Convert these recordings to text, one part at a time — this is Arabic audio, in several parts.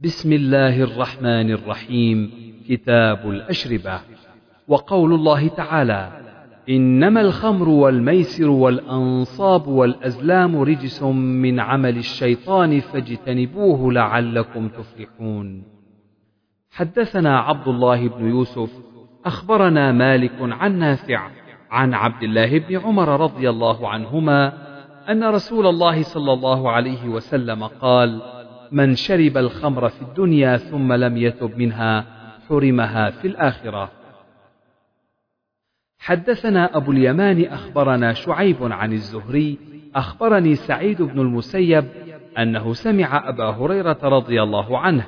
بسم الله الرحمن الرحيم كتاب الأشربة. وقول الله تعالى إنما الخمر والميسر والأنصاب والأزلام رجس من عمل الشيطان فاجتنبوه لعلكم تفلحون. حدثنا عبد الله بن يوسف أخبرنا مالك عن نافع عن عبد الله بن عمر رضي الله عنهما أن رسول الله صلى الله عليه وسلم قال من شرب الخمر في الدنيا ثم لم يتب منها حرمها في الآخرة. حدثنا أبو اليمان أخبرنا شعيب عن الزهري أخبرني سعيد بن المسيب أنه سمع أبا هريرة رضي الله عنه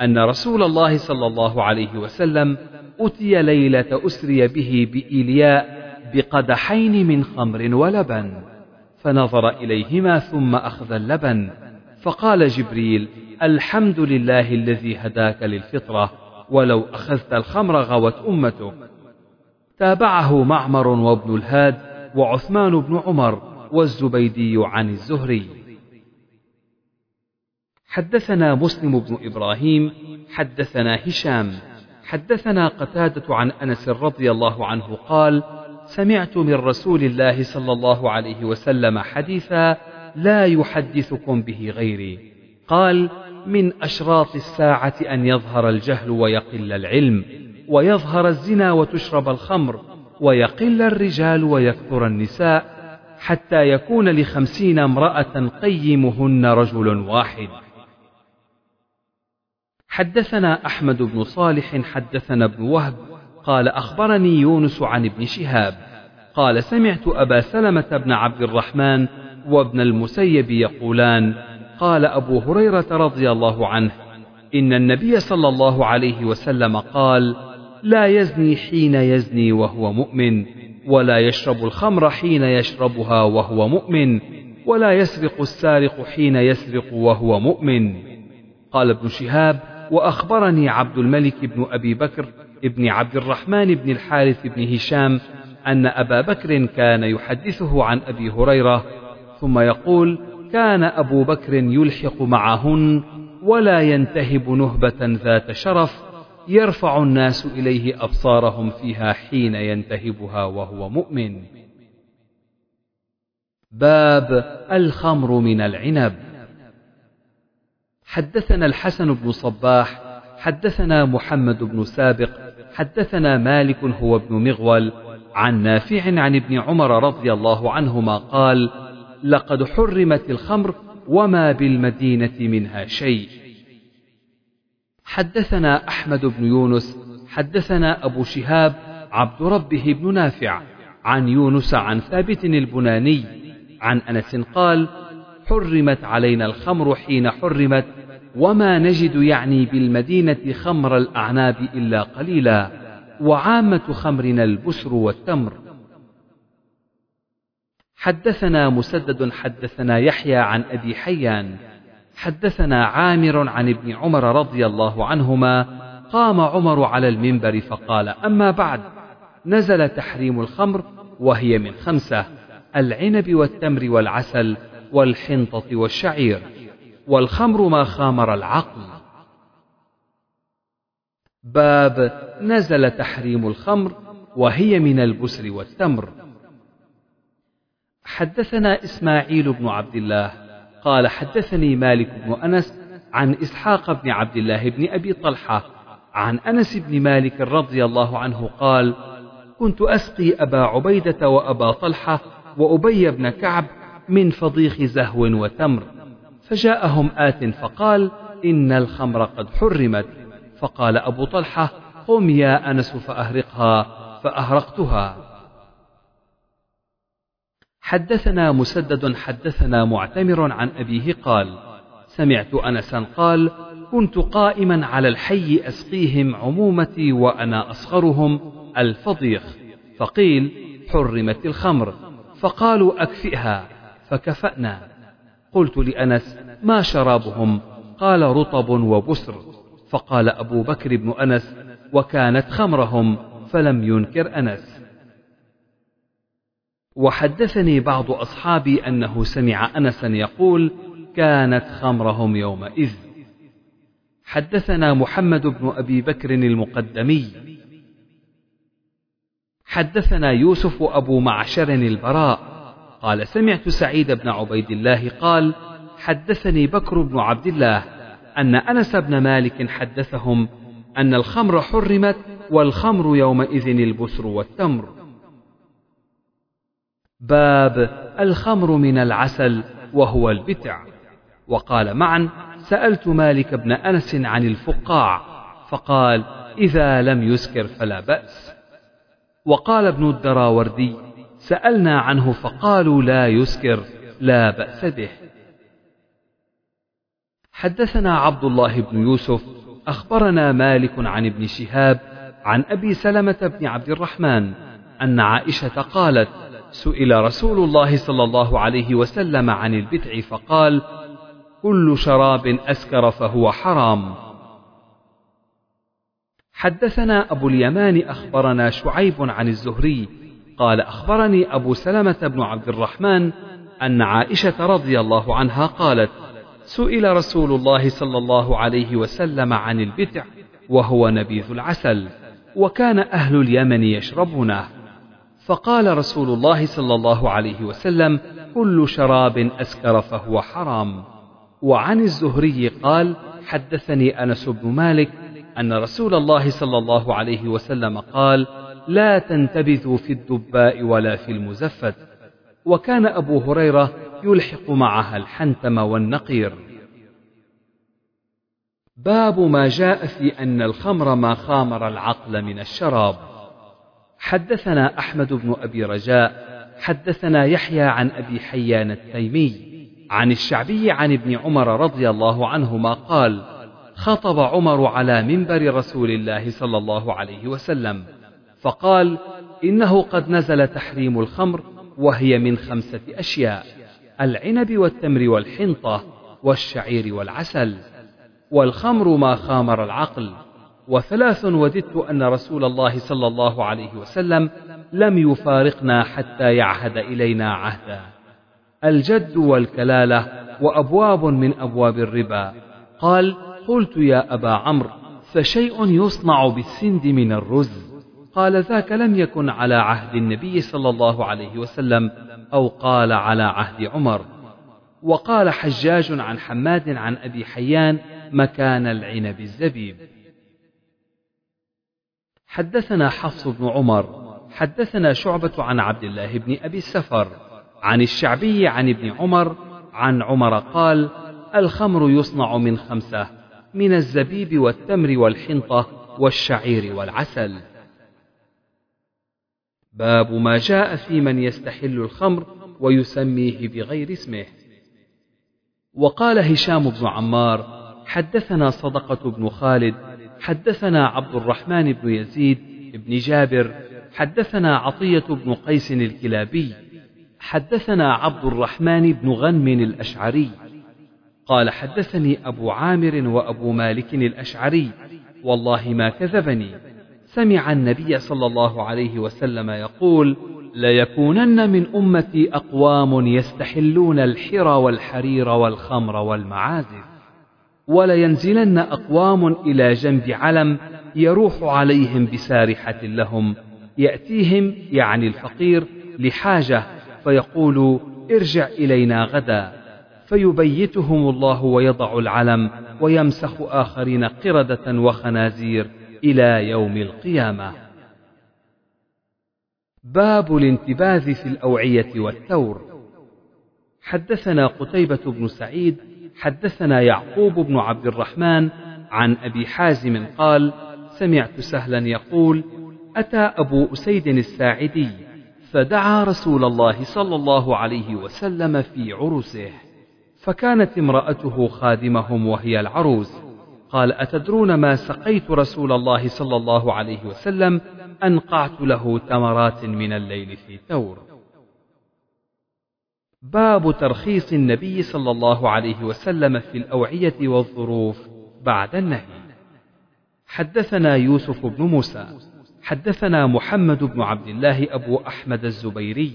أن رسول الله صلى الله عليه وسلم أتي ليلة أسري به بإيلياء بقدحين من خمر ولبن فنظر إليهما ثم أخذ اللبن فقال جبريل الحمد لله الذي هداك للفطرة ولو أخذت الخمر غوت أمتك. تابعه معمر وابن الهاد وعثمان بن عمر والزبيدي عن الزهري. حدثنا مسلم بن إبراهيم حدثنا هشام حدثنا قتادة عن أنس رضي الله عنه قال سمعت من رسول الله صلى الله عليه وسلم حديثا لا يحدثكم به غيري. قال من أشراط الساعة أن يظهر الجهل ويقل العلم ويظهر الزنا وتشرب الخمر ويقل الرجال ويكثر النساء حتى يكون لخمسين امرأة قيمهن رجل واحد. حدثنا أحمد بن صالح حدثنا ابن وهب قال أخبرني يونس عن ابن شهاب قال سمعت أبا سلمة بن عبد الرحمن وابن المسيب يقولان قال أبو هريرة رضي الله عنه إن النبي صلى الله عليه وسلم قال لا يزني حين يزني وهو مؤمن ولا يشرب الخمر حين يشربها وهو مؤمن ولا يسرق السارق حين يسرق وهو مؤمن. قال ابن شهاب وأخبرني عبد الملك بن أبي بكر ابن عبد الرحمن بن الحارث بن هشام أن أبا بكر كان يحدثه عن أبي هريرة ثم يقول كان أبو بكر يلحق معهن ولا ينتهب نهبة ذات شرف يرفع الناس إليه أبصارهم فيها حين ينتهبها وهو مؤمن. باب الخمر من العنب. حدثنا الحسن بن صباح حدثنا محمد بن سابق حدثنا مالك هو ابن مغول عن نافع عن ابن عمر رضي الله عنهما قال لقد حرمت الخمر وما بالمدينة منها شيء. حدثنا أحمد بن يونس حدثنا أبو شهاب عبد ربه بن نافع عن يونس عن ثابت البناني عن أنس قال حرمت علينا الخمر حين حرمت وما نجد يعني بالمدينة خمر الأعناب إلا قليلا وعامة خمرنا البسر والتمر. حدثنا مسدد حدثنا يحيى عن أبي حيان حدثنا عامر عن ابن عمر رضي الله عنهما قام عمر على المنبر فقال أما بعد نزل تحريم الخمر وهي من خمسة العنب والتمر والعسل والحنطة والشعير والخمر ما خامر العقل. باب نزل تحريم الخمر وهي من البسر والتمر. حدثنا إسماعيل بن عبد الله قال حدثني مالك بن أنس عن إسحاق بن عبد الله بن أبي طلحة عن أنس بن مالك رضي الله عنه قال كنت أسقي أبا عبيدة وأبا طلحة وأبي بن كعب من فضيخ زهو وتمر فجاءهم آت فقال إن الخمر قد حرمت فقال أبو طلحة قم يا أنس فأهرقها فأهرقتها. حدثنا مسدد حدثنا معتمر عن أبيه قال سمعت أنسا قال كنت قائما على الحي أسقيهم عمومتي وأنا أصغرهم الفضيخ. فقيل حرمت الخمر. فقالوا أكفئها. فكفأنا. قلت لأنس ما شرابهم؟ قال رطب وبسر. فقال أبو بكر بن أنس وكانت خمرهم فلم ينكر أنس. وحدثني بعض أصحابي أنه سمع أنسا يقول كانت خمرهم يومئذ. حدثنا محمد بن أبي بكر المقدمي. حدثنا يوسف أبو معشر البراء. قال سمعت سعيد بن عبيد الله قال حدثني بكر بن عبد الله أن أنس بن مالك حدثهم أن الخمر حرمت والخمر يومئذ البسر والتمر. باب الخمر من العسل وهو البتع. وقال معا سألت مالك بن أنس عن الفقاع فقال إذا لم يسكر فلا بأس. وقال ابن الدراوردي سألنا عنه فقالوا لا يسكر لا بأس به. حدثنا عبد الله بن يوسف أخبرنا مالك عن ابن شهاب عن أبي سلمة بن عبد الرحمن أن عائشة قالت سئل رسول الله صلى الله عليه وسلم عن البدع فقال كل شراب أسكر فهو حرام. حدثنا أبو اليمان أخبرنا شعيب عن الزهري قال أخبرني أبو سلمة بن عبد الرحمن أن عائشة رضي الله عنها قالت سئل رسول الله صلى الله عليه وسلم عن البدع وهو نبيذ العسل وكان أهل اليمن يشربونه. فقال رسول الله صلى الله عليه وسلم كل شراب أسكر فهو حرام. وعن الزهري قال حدثني أنس بن مالك أن رسول الله صلى الله عليه وسلم قال لا تنتبذوا في الدباء ولا في المزفت. وكان أبو هريرة يلحق معها الحنتم والنقير. باب ما جاء في أن الخمر ما خامر العقل من الشراب. حدثنا أحمد بن أبي رجاء حدثنا يحيى عن أبي حيان التيمي عن الشعبي عن ابن عمر رضي الله عنهما قال خطب عمر على منبر رسول الله صلى الله عليه وسلم فقال إنه قد نزل تحريم الخمر وهي من خمسة أشياء العنب والتمر والحنطة والشعير والعسل والخمر ما خامر العقل وثلاث وددت أن رسول الله صلى الله عليه وسلم لم يفارقنا حتى يعهد إلينا عهدا. الجد والكلالة وأبواب من أبواب الربا. قال قلت يا أبا عمرو فشيء يصنع بالسند من الرز. قال ذاك لم يكن على عهد النبي صلى الله عليه وسلم أو قال على عهد عمر. وقال حجاج عن حماد عن أبي حيان مكان العنب الزبيب. حدثنا حفص بن عمر حدثنا شعبة عن عبد الله بن أبي السفر عن الشعبي عن ابن عمر عن عمر قال الخمر يصنع من خمسة من الزبيب والتمر والحنطة والشعير والعسل. باب ما جاء في من يستحل الخمر ويسميه بغير اسمه. وقال هشام بن عمار حدثنا صدقة بن خالد حدثنا عبد الرحمن بن يزيد بن جابر حدثنا عطية بن قيس الكلابي حدثنا عبد الرحمن بن غنم الأشعري قال حدثني أبو عامر وأبو مالك الأشعري والله ما كذبني سمع النبي صلى الله عليه وسلم يقول ليكونن من أمتي أقوام يستحلون الحر والحرير والخمر والمعازف. ولينزلن أقوام إلى جنب علم يروح عليهم بسارحة لهم يأتيهم يعني الفقير لحاجة فيقول ارجع إلينا غدا. فيبيتهم الله ويضع العلم ويمسخ آخرين قردة وخنازير إلى يوم القيامة. باب الانتباذ في الأوعية والثور. حدثنا قتيبة بن سعيد حدثنا يعقوب بن عبد الرحمن عن أبي حازم قال سمعت سهلا يقول أتى أبو أسيد الساعدي فدعا رسول الله صلى الله عليه وسلم في عرسه فكانت امرأته خادمهم وهي العروس. قال أتدرون ما سقيت رسول الله صلى الله عليه وسلم؟ أنقعت له تمرات من الليل في ثور باب ترخيص النبي صلى الله عليه وسلم في الأوعية والظروف بعد النهي. حدثنا يوسف بن موسى حدثنا محمد بن عبد الله أبو أحمد الزبيري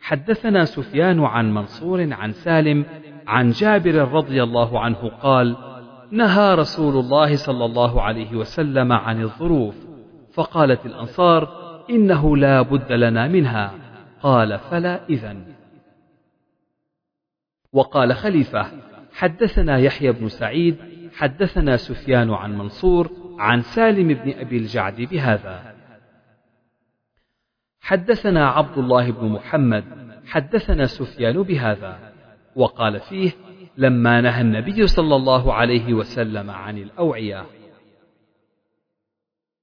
حدثنا سفيان عن منصور عن سالم عن جابر رضي الله عنه قال نهى رسول الله صلى الله عليه وسلم عن الظروف فقالت الأنصار إنه لا بد لنا منها. قال فلا إذن. وقال خليفة حدثنا يحيى بن سعيد حدثنا سفيان عن منصور عن سالم بن أبي الجعد بهذا. حدثنا عبد الله بن محمد حدثنا سفيان بهذا. وقال فيه لما نهى النبي صلى الله عليه وسلم عن الأوعية.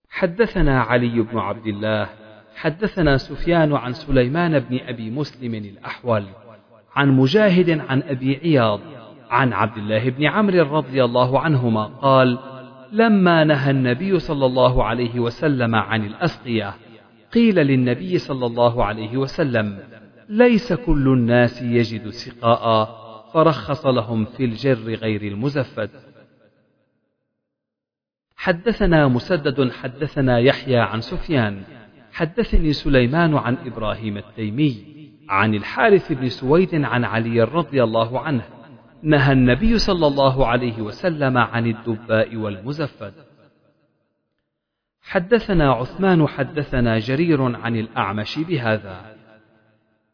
حدثنا علي بن عبد الله حدثنا سفيان عن سليمان بن أبي مسلم الأحول. عن مجاهد عن أبي عياض عن عبد الله بن عمرو رضي الله عنهما قال لما نهى النبي صلى الله عليه وسلم عن الأسقية قيل للنبي صلى الله عليه وسلم ليس كل الناس يجد سقاء فرخص لهم في الجر غير المزفد حدثنا مسدد حدثنا يحيى عن سفيان حدثني سليمان عن إبراهيم التيمي عن الحارث بن سويد عن علي رضي الله عنه نهى النبي صلى الله عليه وسلم عن الدباء والمزفد حدثنا عثمان حدثنا جرير عن الأعمش بهذا.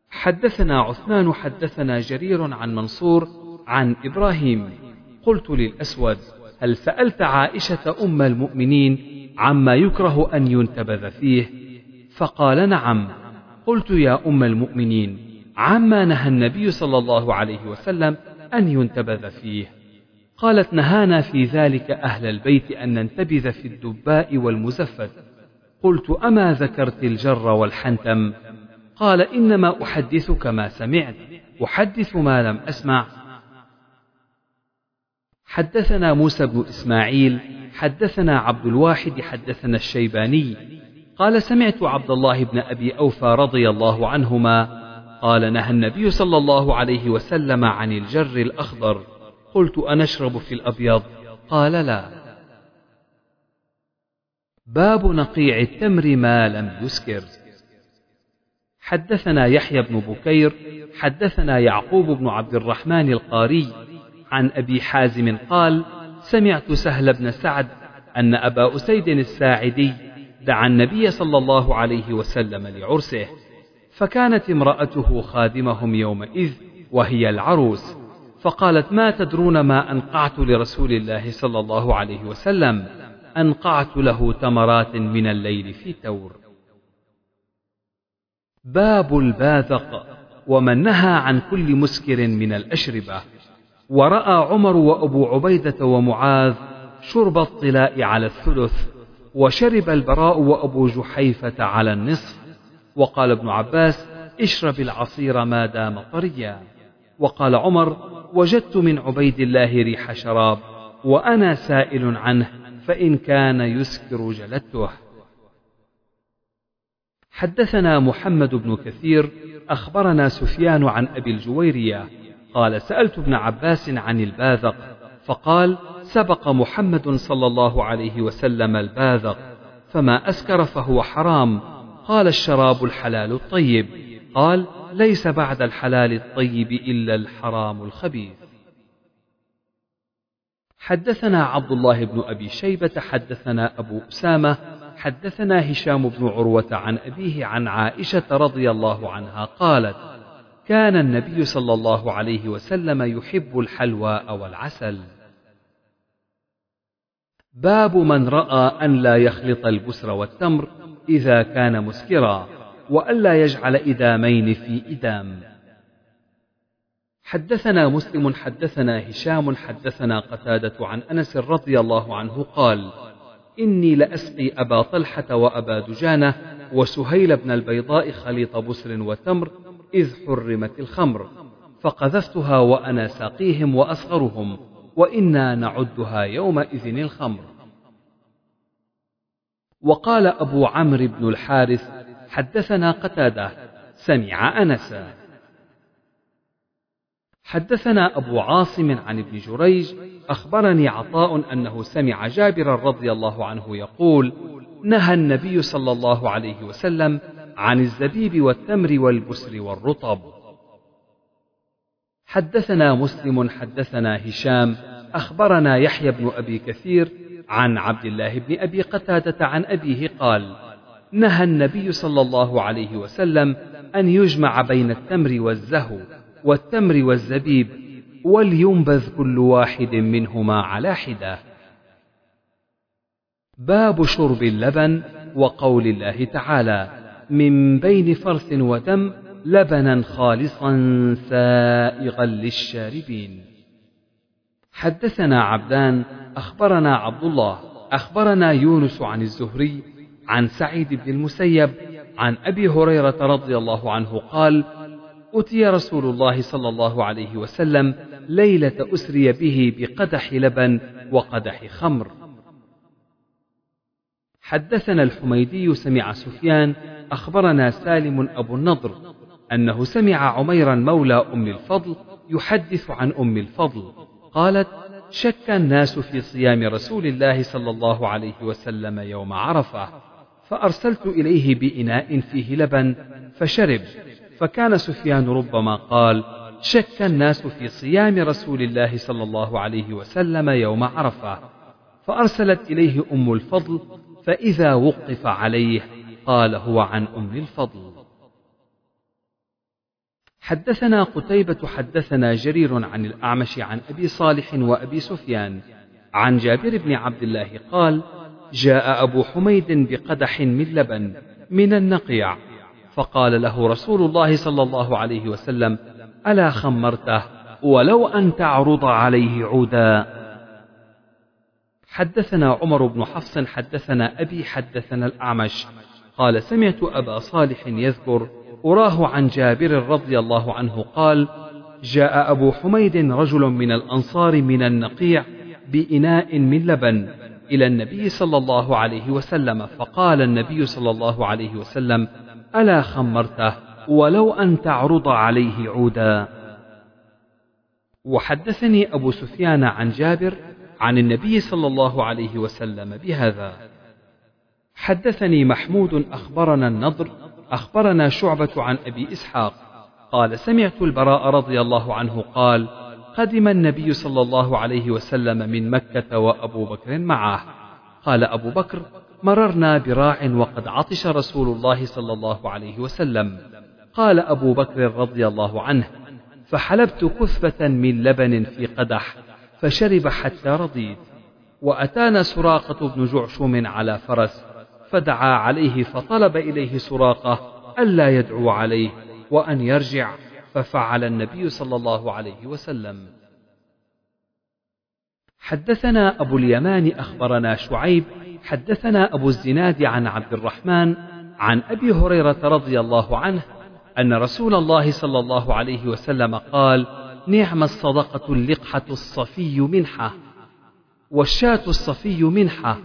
حدثنا عثمان حدثنا جرير عن منصور عن إبراهيم. قلت للأسود هل سألت عائشة أم المؤمنين عما يكره أن ينتبذ فيه؟ فقال نعم. قلت يا أم المؤمنين عما نهى النبي صلى الله عليه وسلم أن ينتبذ فيه. قالت نهانا في ذلك أهل البيت أن ننتبذ في الدباء والمزفت. قلت أما ذكرت الجر والحنتم؟ قال إنما أحدثك ما سمعت أحدث ما لم أسمع. حدثنا موسى بن إسماعيل حدثنا عبد الواحد حدثنا الشيباني. قال سمعت عبد الله بن أبي أوفى رضي الله عنهما قال نهى النبي صلى الله عليه وسلم عن الجر الأخضر. قلت أنشرب في الأبيض؟ قال لا. باب نقيع التمر ما لم يسكر. حدثنا يحيى بن بكير حدثنا يعقوب بن عبد الرحمن القاري عن أبي حازم قال سمعت سهل بن سعد أن أبا أسيد الساعدي دعا النبي صلى الله عليه وسلم لعرسه فكانت امرأته خادمهم يومئذ وهي العروس فقالت ما تدرون ما أنقعت لرسول الله صلى الله عليه وسلم؟ أنقعت له تمرات من الليل في تور باب الباذق ومن نهى عن كل مسكر من الأشربة ورأى عمر وأبو عبيدة ومعاذ شرب الطلاء على الثلث وشرب البراء وأبو جحيفة على النصف. وقال ابن عباس اشرب العصير ما دام طريا. وقال عمر وجدت من عبيد الله ريح شراب وأنا سائل عنه فإن كان يسكر جلدته. حدثنا محمد بن كثير أخبرنا سفيان عن أبي الجويرية قال سألت ابن عباس عن الباذق فقال سبق محمد صلى الله عليه وسلم الباذق فما أسكر فهو حرام. قال الشراب الحلال الطيب. قال ليس بعد الحلال الطيب إلا الحرام الخبيث. حدثنا عبد الله بن أبي شيبة حدثنا أبو أسامة حدثنا هشام بن عروة عن أبيه عن عائشة رضي الله عنها قالت: كان النبي صلى الله عليه وسلم يحب الحلوى والعسل. باب من رأى أن لا يخلط البسر والتمر إذا كان مسكرا، وألا يجعل إدامين في إدام. حدثنا مسلم حدثنا هشام حدثنا قتادة عن أنس رضي الله عنه قال: إني لأسقي أبا طلحة وأبا دجانة وسهيل بن البيضاء خليط بسر وتمر إذ حرمت الخمر فقذفتها وأنا ساقيهم وأصغرهم وإنا نعدها يومئذ الخمر. وقال أبو عمرو بن الحارث حدثنا قتادة سمع أنسا حدثنا أبو عاصم عن ابن جريج أخبرني عطاء أنه سمع جابرا رضي الله عنه يقول نهى النبي صلى الله عليه وسلم عن الزبيب والتمر والبسر والرطب. حدثنا مسلم حدثنا هشام أخبرنا يحيى بن أبي كثير عن عبد الله بن أبي قتادة عن أبيه قال نهى النبي صلى الله عليه وسلم أن يجمع بين التمر والزهو والتمر والزبيب ولينبذ كل واحد منهما على حدة. باب شرب اللبن وقول الله تعالى من بين فرث ودم لبنا خالصا سائغا للشاربين. حدثنا عبدان أخبرنا عبد الله أخبرنا يونس عن الزهري عن سعيد بن المسيب عن أبي هريرة رضي الله عنه قال اتي رسول الله صلى الله عليه وسلم ليلة أسري به بقدح لبن وقدح خمر. حدثنا الحميدي سمع سفيان أخبرنا سالم أبو النضر أنه سمع عميرا مولى أم الفضل يحدث عن أم الفضل. قالت شك الناس في صيام رسول الله صلى الله عليه وسلم يوم عرفة فأرسلت إليه بإناء فيه لبن فشرب. فكان سفيان ربما قال شك الناس في صيام رسول الله صلى الله عليه وسلم يوم عرفة. فأرسلت إليه أم الفضل فإذا وقف عليه قال هو عن أم الفضل. حدثنا قتيبة حدثنا جرير عن الأعمش عن أبي صالح وأبي سفيان. عن جابر بن عبد الله قال جاء أبو حميد بقدح من لبن من النقيع. فقال له رسول الله صلى الله عليه وسلم ألا خمرته؟ ولو أن تعرض عليه عودا. حدثنا عمر بن حفص حدثنا أبي حدثنا الأعمش. قال سمعت أبا صالح يذكر أراه عن جابر رضي الله عنه قال جاء أبو حميد رجل من الأنصار من النقيع بإناء من لبن إلى النبي صلى الله عليه وسلم فقال النبي صلى الله عليه وسلم ألا خمرته؟ ولو أن تعرض عليه عودا. وحدثني أبو سفيان عن جابر عن النبي صلى الله عليه وسلم بهذا. حدثني محمود أخبرنا النضر أخبرنا شعبة عن أبي إسحاق. قال سمعت البراء رضي الله عنه قال قدم النبي صلى الله عليه وسلم من مكة وأبو بكر معه. قال أبو بكر مررنا براع وقد عطش رسول الله صلى الله عليه وسلم. قال أبو بكر رضي الله عنه فحلبت كثبة من لبن في قدح فشرب حتى رضيت. وأتانا سراقة بن جعشم على فرس فدعا عليه فطلب إليه سراقة ألا يدعو عليه وأن يرجع ففعل النبي صلى الله عليه وسلم. حدثنا أبو اليمان أخبرنا شعيب حدثنا أبو الزناد عن عبد الرحمن عن أبي هريرة رضي الله عنه أن رسول الله صلى الله عليه وسلم قال نعم الصدقة اللقحة الصفي منحة والشاة الصفي منحة.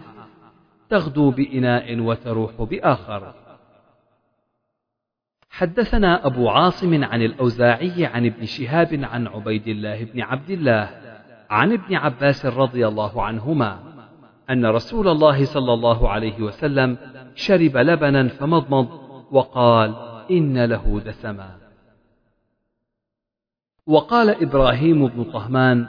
تغدو بإناء وتروح بآخر. حدثنا أبو عاصم عن الأوزاعي عن ابن شهاب عن عبيد الله بن عبد الله عن ابن عباس رضي الله عنهما أن رسول الله صلى الله عليه وسلم شرب لبنا فمضمض وقال إن له دسما. وقال إبراهيم بن طهمان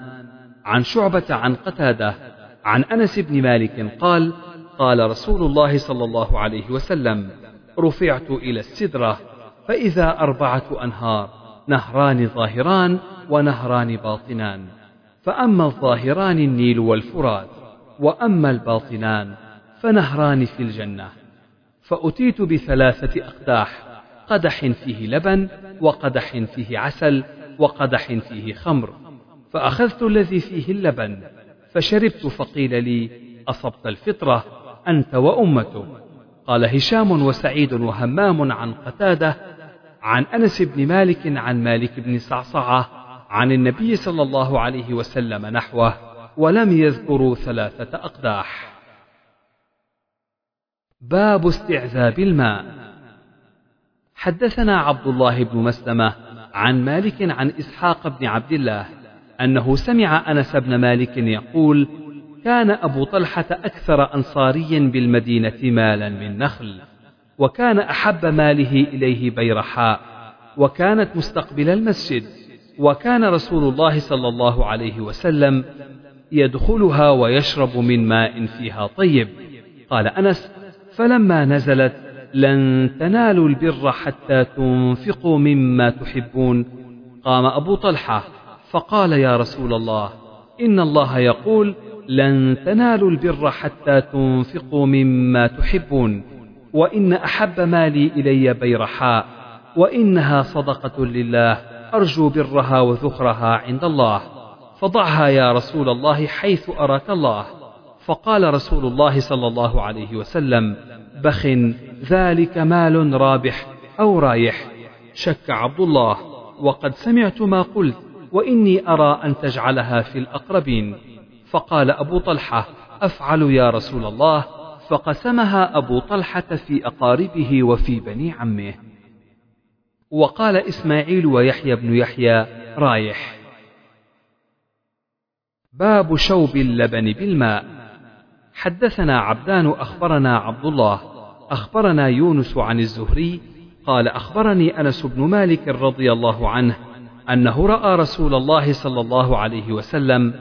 عن شعبة عن قتادة عن أنس بن مالك قال قال رسول الله صلى الله عليه وسلم رفعت إلى السدرة فإذا أربعة أنهار نهران ظاهران ونهران باطنان. فأما الظاهران النيل والفرات وأما الباطنان فنهران في الجنة. فأتيت بثلاثة أقداح قدح فيه لبن وقدح فيه عسل وقدح فيه خمر. فأخذت الذي فيه اللبن فشربت فقيل لي أصبت الفطرة؟ أنت وأمته. قال هشام وسعيد وهمام عن قتادة عن أنس بن مالك عن مالك بن صعصعة عن النبي صلى الله عليه وسلم نحوه ولم يذكروا ثلاثة أقداح. باب استعذاب الماء. حدثنا عبد الله بن مسلمة عن مالك عن إسحاق بن عبد الله أنه سمع أنس بن مالك يقول كان أبو طلحة أكثر أنصاري بالمدينة مالا من نخل وكان أحب ماله إليه بيرحاء وكانت مستقبل المسجد وكان رسول الله صلى الله عليه وسلم يدخلها ويشرب من ماء فيها طيب. قال أنس فلما نزلت لن تنالوا البر حتى تنفقوا مما تحبون. قام أبو طلحة فقال يا رسول الله إن الله يقول لن تنالوا البر حتى تنفقوا مما تحبون. وإن أحب مالي إلي بيرحاء وإنها صدقة لله أرجو برها وذخرها عند الله. فضعها يا رسول الله حيث أراك الله. فقال رسول الله صلى الله عليه وسلم بخ ذلك مال رابح أو رايح. شك عبد الله وقد سمعت ما قلت وإني أرى أن تجعلها في الأقربين. فقال أبو طلحة أفعل يا رسول الله فقسمها أبو طلحة في أقاربه وفي بني عمه. وقال إسماعيل ويحيى بن يحيى رايح. باب شوب اللبن بالماء. حدثنا عبدان أخبرنا عبد الله أخبرنا يونس عن الزهري قال أخبرني أنس بن مالك رضي الله عنه أنه رأى رسول الله صلى الله عليه وسلم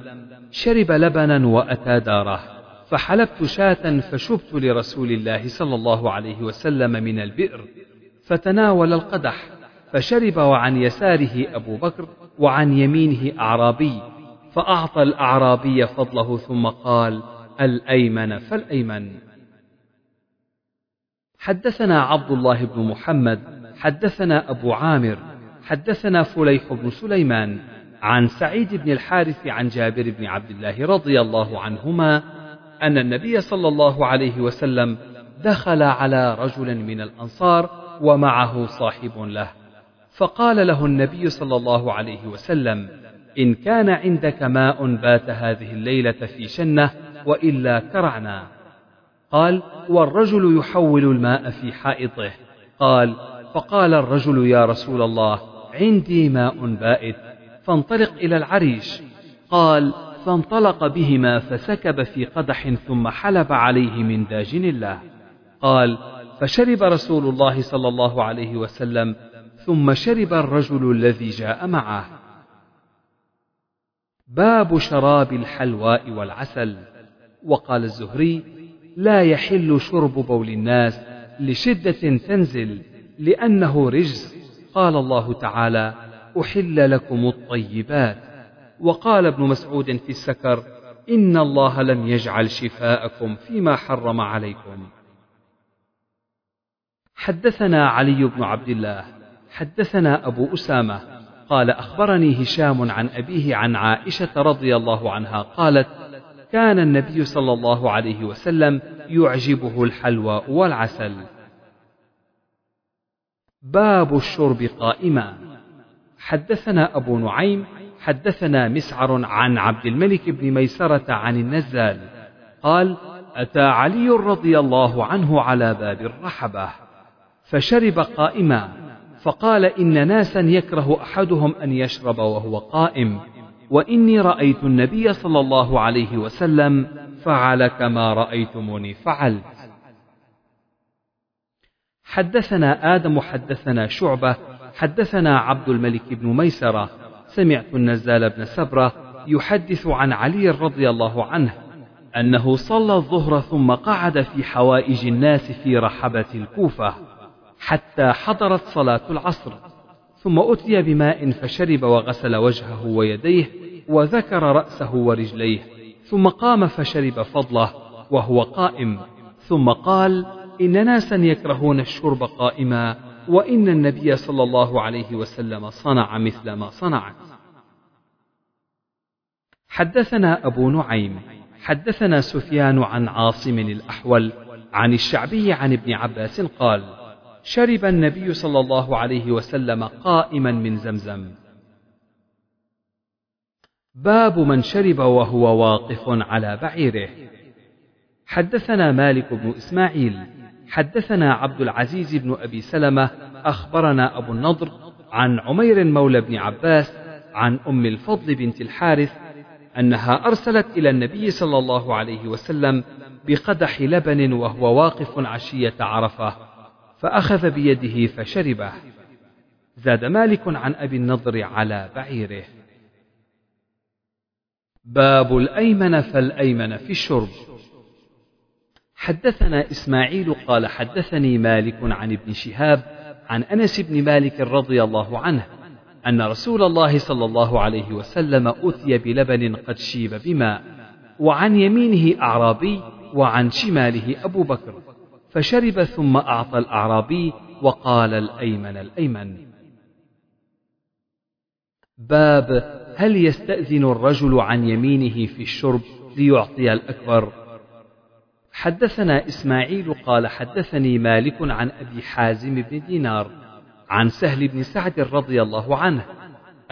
شرب لبنا وأتى داره فحلبت شاة فشبت لرسول الله صلى الله عليه وسلم من البئر فتناول القدح فشرب وعن يساره أبو بكر وعن يمينه أعرابي فأعطى الأعرابي فضله ثم قال الأيمن فالأيمن. حدثنا عبد الله بن محمد حدثنا أبو عامر حدثنا فليح بن سليمان عن سعيد بن الحارث عن جابر بن عبد الله رضي الله عنهما أن النبي صلى الله عليه وسلم دخل على رجل من الأنصار ومعه صاحب له. فقال له النبي صلى الله عليه وسلم إن كان عندك ماء بات هذه الليلة في شنة وإلا كرعنا. قال والرجل يحول الماء في حائطه. قال فقال الرجل يا رسول الله عندي ماء بائت فانطلق إلى العريش. قال فانطلق بهما فسكب في قدح ثم حلب عليه من داجن الله. قال فشرب رسول الله صلى الله عليه وسلم ثم شرب الرجل الذي جاء معه. باب شراب الحلواء والعسل. وقال الزهري لا يحل شرب بول الناس لشدة تنزل لأنه رجس قال الله تعالى أحل لكم الطيبات. وقال ابن مسعود في السكر إن الله لم يجعل شفاءكم فيما حرم عليكم. حدثنا علي بن عبد الله حدثنا أبو أسامة قال أخبرني هشام عن أبيه عن عائشة رضي الله عنها قالت كان النبي صلى الله عليه وسلم يعجبه الحلوى والعسل. باب الشرب قائما حدثنا أبو نعيم حدثنا مسعر عن عبد الملك بن ميسرة عن النزال قال أتى علي رضي الله عنه على باب الرحبة فشرب قائما فقال إن ناسا يكره أحدهم أن يشرب وهو قائم وإني رأيت النبي صلى الله عليه وسلم فعل كما رأيتموني فعلت. حدثنا آدم حدثنا شعبة حدثنا عبد الملك بن ميسرة سمعت النزال بن سبرة يحدث عن علي رضي الله عنه أنه صلى الظهر ثم قعد في حوائج الناس في رحبة الكوفة حتى حضرت صلاة العصر ثم أتي بماء فشرب وغسل وجهه ويديه وذكر رأسه ورجليه ثم قام فشرب فضله وهو قائم ثم قال إن ناسا يكرهون الشرب قائما وإن النبي صلى الله عليه وسلم صنع مثل ما صنعت حدثنا أبو نعيم حدثنا سفيان عن عاصم الأحول عن الشعبي عن ابن عباس قال شرب النبي صلى الله عليه وسلم قائما من زمزم. باب من شرب وهو واقف على بعيره. حدثنا مالك بن إسماعيل حدثنا عبد العزيز بن أبي سلمة أخبرنا أبو النضر عن عمير مولى بن عباس عن أم الفضل بنت الحارث أنها أرسلت إلى النبي صلى الله عليه وسلم بقدح لبن وهو واقف عشية عرفة فأخذ بيده فشربه. زاد مالك عن أبي النضر على بعيره. باب الأيمن فالأيمن في الشرب. حدثنا إسماعيل قال حدثني مالك عن ابن شهاب عن أنس بن مالك رضي الله عنه أن رسول الله صلى الله عليه وسلم أتي بلبن قد شيب بماء وعن يمينه أعرابي وعن شماله أبو بكر فشرب ثم أعطى الأعرابي وقال الأيمن الأيمن. باب هل يستأذن الرجل عن يمينه في الشرب ليعطي الأكبر؟ حدثنا إسماعيل قال حدثني مالك عن أبي حازم بن دينار عن سهل بن سعد رضي الله عنه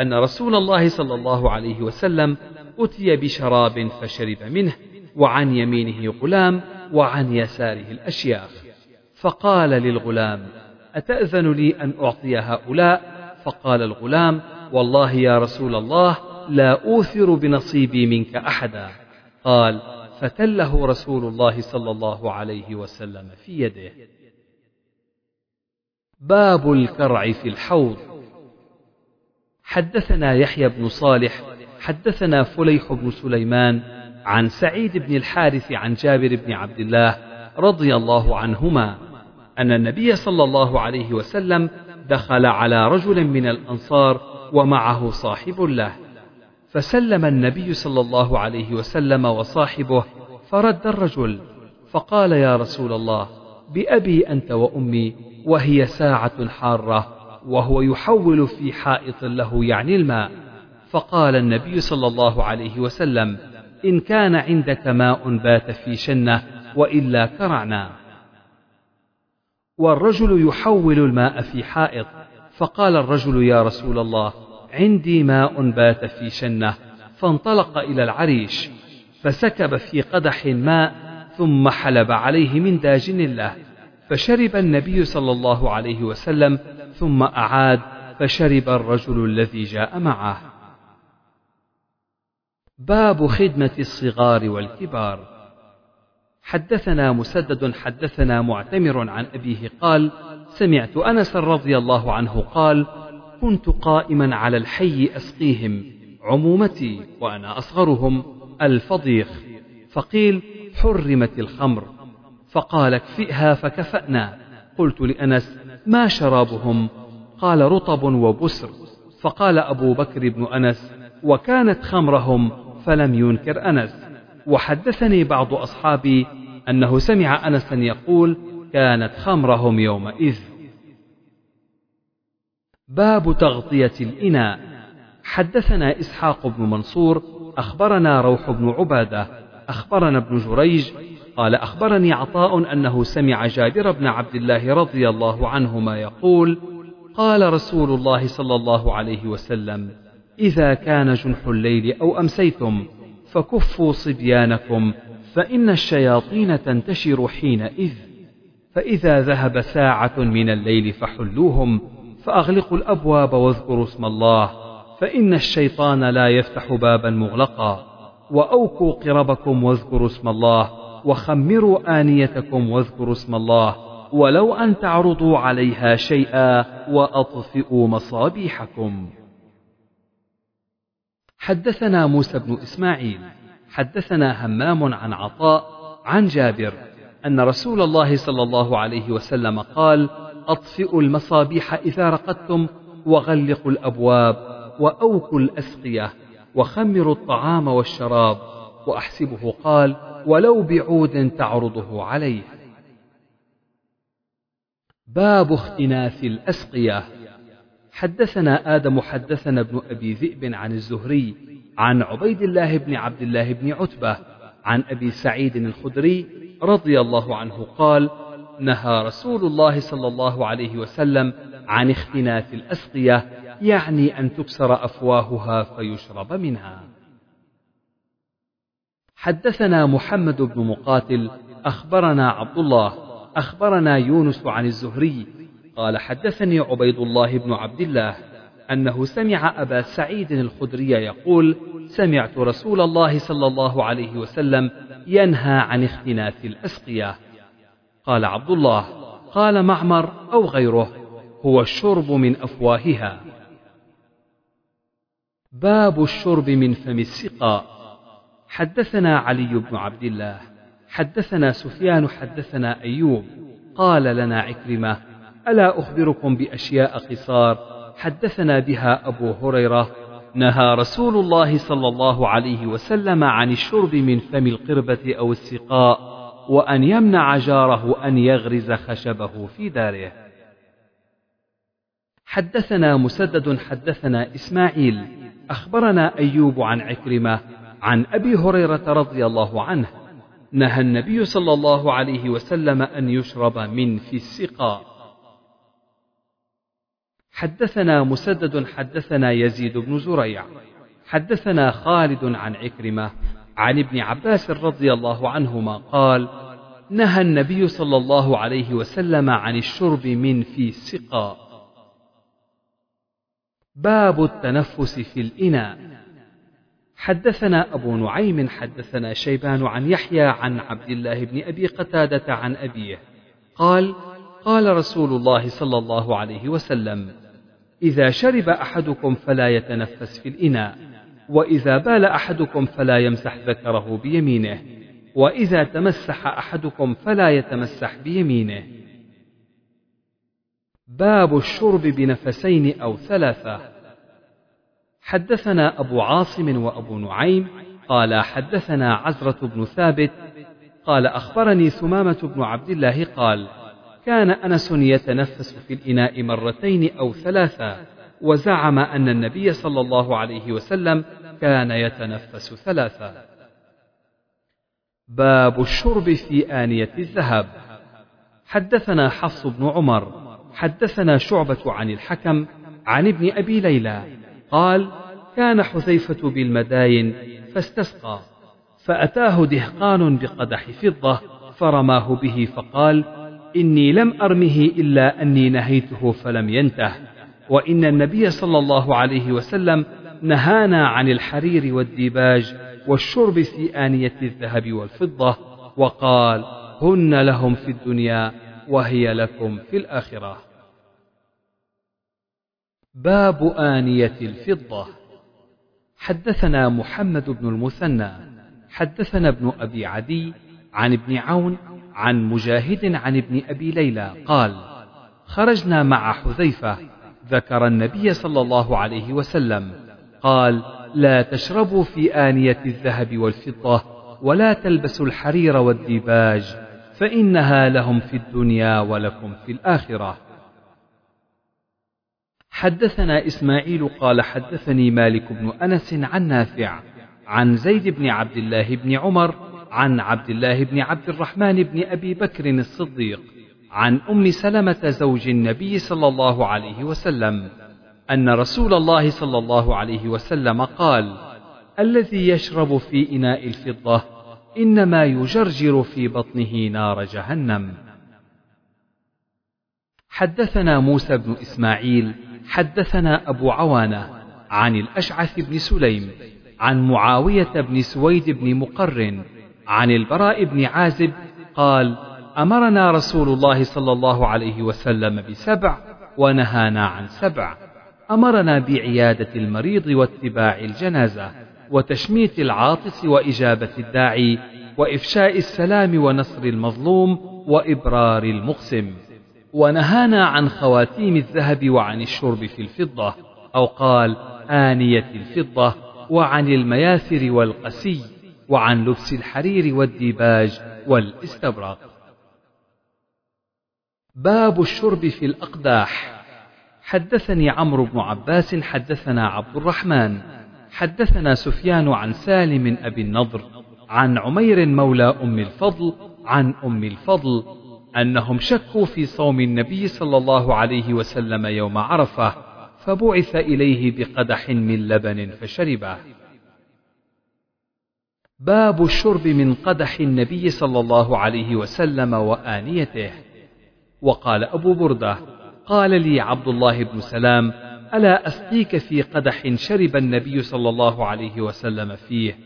أن رسول الله صلى الله عليه وسلم أتي بشراب فشرب منه وعن يمينه غلام وعن يساره الأشياخ. فقال للغلام أتأذن لي أن أعطي هؤلاء؟ فقال الغلام والله يا رسول الله لا أوثر بنصيبي منك أحدا. قال فتله رسول الله صلى الله عليه وسلم في يده. باب الكرع في الحوض. حدثنا يحيى بن صالح حدثنا فليح بن سليمان عن سعيد بن الحارث عن جابر بن عبد الله رضي الله عنهما أن النبي صلى الله عليه وسلم دخل على رجل من الأنصار ومعه صاحب له. فسلم النبي صلى الله عليه وسلم وصاحبه فرد الرجل فقال يا رسول الله بأبي أنت وأمي وهي ساعة حارة وهو يحول في حائط له يعني الماء. فقال النبي صلى الله عليه وسلم إن كان عندك ماء بات في شنة وإلا كرعنا والرجل يحول الماء في حائط فقال الرجل يا رسول الله عندي ماء بات في شنة فانطلق إلى العريش فسكب في قدح ماء ثم حلب عليه من داجن له فشرب النبي صلى الله عليه وسلم ثم أعاد فشرب الرجل الذي جاء معه. باب خدمة الصغار والكبار. حدثنا مسدد حدثنا معتمر عن أبيه قال سمعت أنس رضي الله عنه قال كنت قائما على الحي أسقيهم عمومتي وأنا أصغرهم الفضيخ. فقيل حرمت الخمر. فقال اكفئها فكفأنا. قلت لأنس ما شرابهم؟ قال رطب وبسر. فقال أبو بكر بن أنس وكانت خمرهم؟ فلم ينكر أنس. وحدثني بعض أصحابي أنه سمع أنسا يقول كانت خمرهم يومئذ. باب تغطية الإناء. حدثنا إسحاق بن منصور أخبرنا روح بن عبادة أخبرنا ابن جريج قال أخبرني عطاء أنه سمع جابر بن عبد الله رضي الله عنهما يقول قال رسول الله صلى الله عليه وسلم إذا كان جنح الليل أو أمسيتم فكفوا صبيانكم فإن الشياطين تنتشر حينئذ فإذا ذهب ساعة من الليل فحلوهم فأغلقوا الأبواب واذكروا اسم الله فإن الشيطان لا يفتح بابا مغلقا. وأوكوا قربكم واذكروا اسم الله وخمروا آنيتكم واذكروا اسم الله. ولو أن تعرضوا عليها شيئا وأطفئوا مصابيحكم. حدثنا موسى بن إسماعيل حدثنا همام عن عطاء عن جابر أن رسول الله صلى الله عليه وسلم قال أطفئوا المصابيح إذا رقدتم وغلقوا الأبواب وأوكوا الأسقية وخمروا الطعام والشراب. وأحسبه قال ولو بعود تعرضه عليه. باب اختناث الأسقية حدثنا آدم حدثنا ابن أبي ذئب عن الزهري عن عبيد الله بن عبد الله بن عتبة عن أبي سعيد الخدري رضي الله عنه قال نهى رسول الله صلى الله عليه وسلم عن اختناث الأسقية يعني أن تكسر أفواهها فيشرب منها. حدثنا محمد بن مقاتل أخبرنا عبد الله أخبرنا يونس عن الزهري قال حدثني عبيد الله بن عبد الله أنه سمع أبا سعيد الخدري يقول سمعت رسول الله صلى الله عليه وسلم ينهى عن اختناث الأسقية. قال عبد الله قال معمر أو غيره هو الشرب من أفواهها. باب الشرب من فم السقاء. حدثنا علي بن عبد الله حدثنا سفيان حدثنا أيوب. قال لنا عكرمة ألا أخبركم بأشياء قصار؟ حدثنا بها أبو هريرة نهى رسول الله صلى الله عليه وسلم عن الشرب من فم القربة أو السقاء. وأن يمنع جاره أن يغرز خشبه في داره. حدثنا مسدد حدثنا إسماعيل. أخبرنا أيوب عن عكرمة عن أبي هريرة رضي الله عنه. نهى النبي صلى الله عليه وسلم أن يشرب من في السقاء. حدثنا مسدد حدثنا يزيد بن زريع. حدثنا خالد عن عكرمة عن ابن عباس رضي الله عنهما قال نهى النبي صلى الله عليه وسلم عن الشرب من في السقاء باب التنفس في الإناء. حدثنا أبو نعيم حدثنا شيبان عن يحيى عن عبد الله بن أبي قتادة عن أبيه. قال قال رسول الله صلى الله عليه وسلم إذا شرب أحدكم فلا يتنفس في الإناء. وإذا بال أحدكم فلا يمسح ذكره بيمينه وإذا تمسح أحدكم فلا يتمسح بيمينه. باب الشرب بنفسين أو ثلاثة. حدثنا أبو عاصم وأبو نعيم قال حدثنا عزرة بن ثابت قال أخبرني ثمامة بن عبد الله قال كان أنس يتنفس في الإناء مرتين أو ثلاثا وزعم أن النبي صلى الله عليه وسلم كان يتنفس ثلاثا. باب الشرب في آنية الذهب. حدثنا حفص بن عمر حدثنا شعبة عن الحكم عن ابن أبي ليلى قال كان حذيفة بالمداين فاستسقى فأتاه دهقان بقدح فضة فرماه به فقال إني لم أرمه إلا أني نهيته فلم ينته. وإن النبي صلى الله عليه وسلم نهانا عن الحرير والديباج والشرب في آنية الذهب والفضة وقال هن لهم في الدنيا وهي لكم في الآخرة. باب آنية الفضة. حدثنا محمد بن المثنى حدثنا ابن أبي عدي عن ابن عون عن مجاهد عن ابن أبي ليلى قال خرجنا مع حذيفة ذكر النبي صلى الله عليه وسلم. قال لا تشربوا في آنية الذهب والفضة ولا تلبسوا الحرير والديباج فإنها لهم في الدنيا ولكم في الآخرة. حدثنا إسماعيل قال حدثني مالك بن أنس عن نافع عن زيد بن عبد الله بن عمر عن عبد الله بن عبد الرحمن بن أبي بكر الصديق عن أم سلمة زوج النبي صلى الله عليه وسلم أن رسول الله صلى الله عليه وسلم قال الذي يشرب في إناء الفضة إنما يجرجر في بطنه نار جهنم. حدثنا موسى بن إسماعيل حدثنا أبو عوانة عن الأشعث بن سليم عن معاوية بن سويد بن مقرن عن البراء بن عازب قال أمرنا رسول الله صلى الله عليه وسلم بسبع ونهانا عن سبع. أمرنا بعيادة المريض واتباع الجنازة وتشميت العاطس وإجابة الداعي وإفشاء السلام ونصر المظلوم وإبرار المقسم. ونهانا عن خواتيم الذهب وعن الشرب في الفضة أو قال آنية الفضة وعن المياثر والقسي وعن لبس الحرير والديباج والاستبرق باب الشرب في الأقداح. حدثني عمرو بن عباس حدثنا عبد الرحمن. حدثنا سفيان عن سالم أبي النضر عن عمير مولى أم الفضل عن أم الفضل أنهم شكوا في صوم النبي صلى الله عليه وسلم يوم عرفة فبعث إليه بقدح من لبن فشربه. باب الشرب من قدح النبي صلى الله عليه وسلم وآنيته. وقال أبو بردة قال لي عبد الله بن سلام ألا أسقيك في قدح شرب النبي صلى الله عليه وسلم فيه؟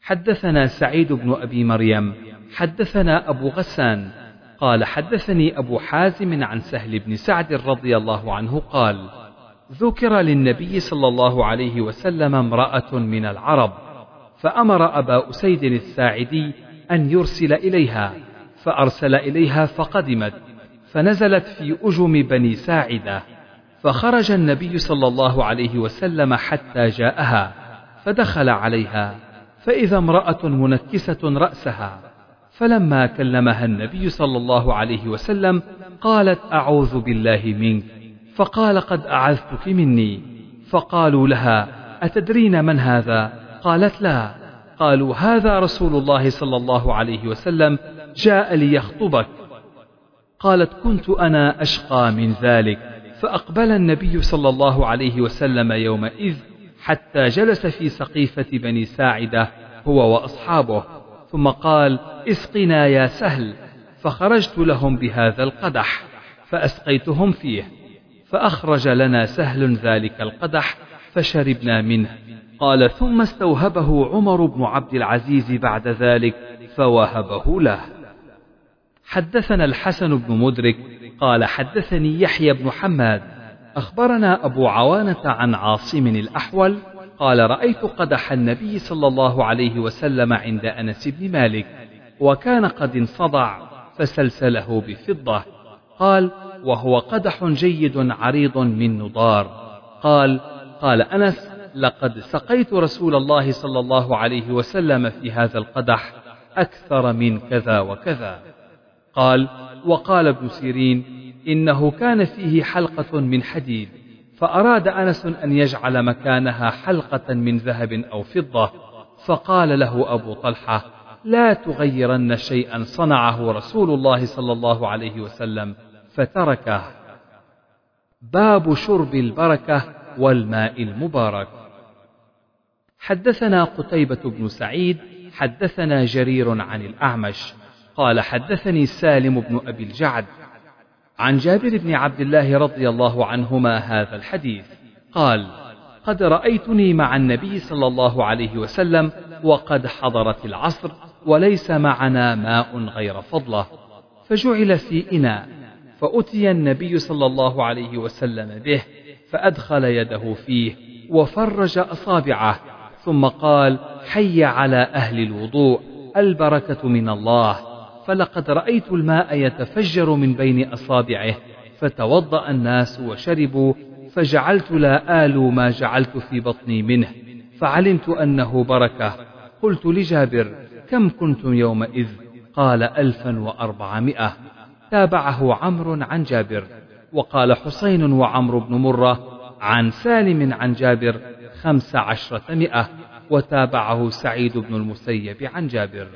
حدثنا سعيد بن أبي مريم حدثنا أبو غسان قال حدثني أبو حازم عن سهل بن سعد رضي الله عنه قال ذكر للنبي صلى الله عليه وسلم امرأة من العرب فأمر أبا أسيد الساعدي أن يرسل إليها فأرسل إليها فقدمت فنزلت في أجم بني ساعدة فخرج النبي صلى الله عليه وسلم حتى جاءها فدخل عليها فإذا امرأة منكسة رأسها فلما كلمها النبي صلى الله عليه وسلم قالت أعوذ بالله منك فقال قد أعذتك مني فقالوا لها أتدرين من هذا؟ قالت لا قالوا هذا رسول الله صلى الله عليه وسلم جاء ليخطبك. قالت كنت أنا أشقى من ذلك. فأقبل النبي صلى الله عليه وسلم يومئذ حتى جلس في سقيفة بني ساعدة هو وأصحابه ثم قال اسقنا يا سهل. فخرجت لهم بهذا القدح فأسقيتهم فيه. فأخرج لنا سهل ذلك القدح فشربنا منه. قال ثم استوهبه عمر بن عبد العزيز بعد ذلك فوهبه له. حدثنا الحسن بن مدرك قال حدثني يحيى بن حماد. أخبرنا أبو عوانة عن عاصم الأحول قال رأيت قدح النبي صلى الله عليه وسلم عند أنس بن مالك وكان قد انصدع فسلسله بفضة. قال وهو قدح جيد عريض من نضار. قال قال أنس لقد سقيت رسول الله صلى الله عليه وسلم في هذا القدح أكثر من كذا وكذا. قال وقال ابن سيرين إنه كان فيه حلقة من حديد فأراد أنس أن يجعل مكانها حلقة من ذهب أو فضة فقال له أبو طلحة لا تغيرن شيئا صنعه رسول الله صلى الله عليه وسلم فتركه. باب شرب البركة والماء المبارك. حدثنا قتيبة بن سعيد حدثنا جرير عن الأعمش قال حدثني سالم بن أبي الجعد عن جابر بن عبد الله رضي الله عنهما هذا الحديث. قال قد رأيتني مع النبي صلى الله عليه وسلم وقد حضرت العصر وليس معنا ماء غير فضلة فجعل في إناء فأتي النبي صلى الله عليه وسلم به فأدخل يده فيه وفرج أصابعه ثم قال حي على أهل الوضوء البركة من الله. فلقد رأيت الماء يتفجر من بين أصابعه فتوضأ الناس وشربوا فجعلت لا آل ما جعلت في بطني منه فعلمت أنه بركة. قلت لجابر كم كنتم يومئذ؟ قال ألفا وأربعمائة. تابعه عمرو عن جابر وقال حسين وعمرو بن مرة عن سالم عن جابر خمس عشرة مئة وتابعه سعيد بن المسيب عن جابر.